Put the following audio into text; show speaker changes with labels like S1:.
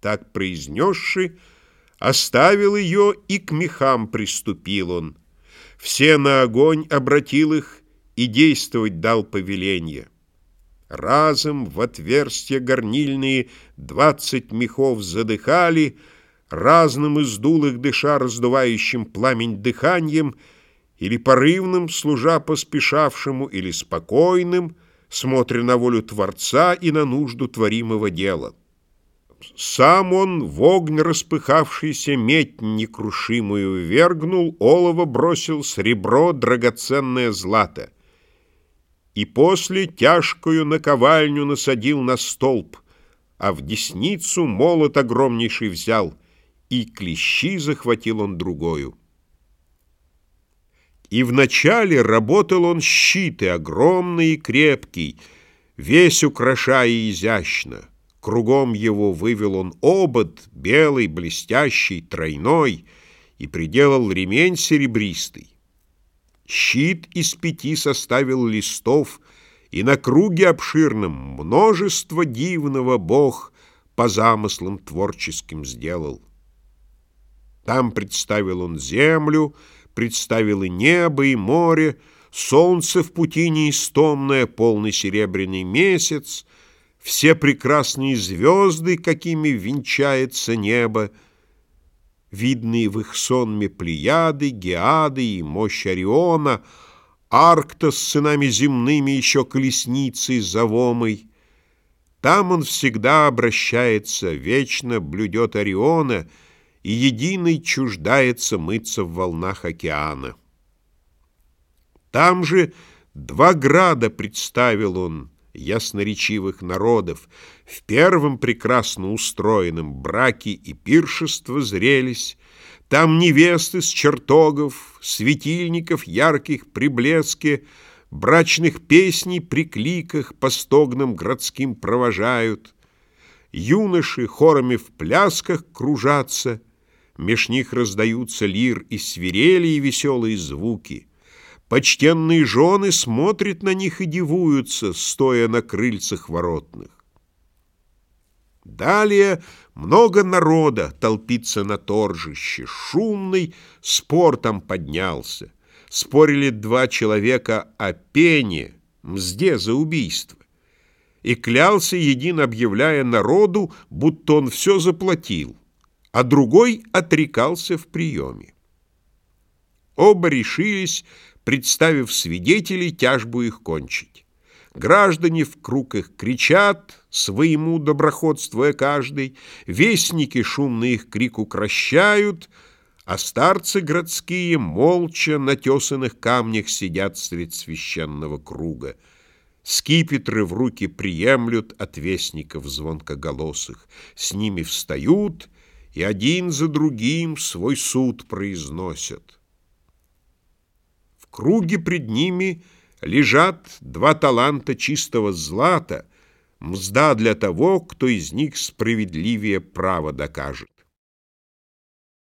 S1: Так произнесши, оставил ее и к мехам приступил он. Все на огонь обратил их и действовать дал повеление. Разом в отверстия горнильные двадцать мехов задыхали, разным издул их дыша раздувающим пламень дыханием, или порывным, служа поспешавшему, или спокойным, смотря на волю Творца и на нужду творимого дела. Сам он в огонь распыхавшийся медь некрушимую вергнул, олово бросил сребро драгоценное злато и после тяжкую наковальню насадил на столб, а в десницу молот огромнейший взял, и клещи захватил он другою. И вначале работал он щиты, огромный и крепкий, весь украшая изящно. Кругом его вывел он обод, белый, блестящий, тройной, и приделал ремень серебристый. Щит из пяти составил листов, И на круге обширном множество дивного Бог по замыслам творческим сделал. Там представил он землю, представил и небо, и море, Солнце в пути неистомное, полный серебряный месяц, Все прекрасные звезды, какими венчается небо, видные в их сонме Плеяды, Геады и мощь Ориона, Аркта с сынами земными еще колесницей завомой. Там он всегда обращается, вечно блюдет Ориона и единый чуждается мыться в волнах океана. Там же два града представил он, ясноречивых народов, в первом прекрасно устроенном браке и пиршество зрелись, там невесты с чертогов, светильников ярких при блеске, брачных песней при кликах по стогнам городским провожают, юноши хорами в плясках кружатся, меж них раздаются лир и свирели и веселые звуки — Почтенные жены смотрят на них и дивуются, стоя на крыльцах воротных. Далее много народа толпится на торжище. Шумный спор там поднялся. Спорили два человека о пене, мзде за убийство. И клялся един, объявляя народу, будто он все заплатил, а другой отрекался в приеме. Оба решились представив свидетелей, тяжбу их кончить. Граждане в круг их кричат, своему доброходствуя каждый, вестники шумно их крик укращают, а старцы городские молча на тесанных камнях сидят средь священного круга. Скипетры в руки приемлют от вестников звонкоголосых, с ними встают и один за другим свой суд произносят круге пред ними лежат два таланта чистого злата, мзда для того, кто из них справедливее право докажет.